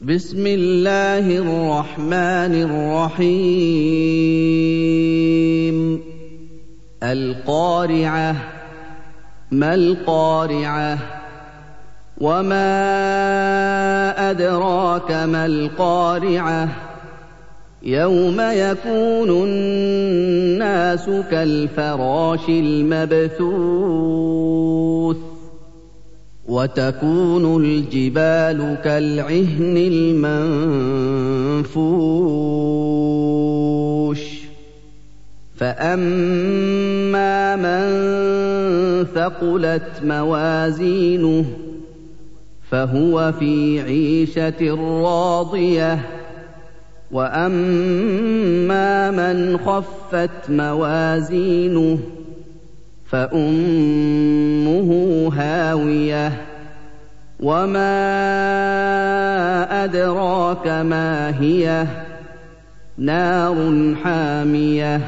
بسم الله الرحمن الرحيم. القارعة ما القارعة؟ وما أدراك ما القارعة؟ يوم يكون الناس كالفراش المبثوث. وتكون الجبال كالعهن المنفوش. فأما من ثقلت موازينه فهو في عيشة راضية. وأما من خفت موازينه فامه هاويه وما ادراك ما هي نار حاميه.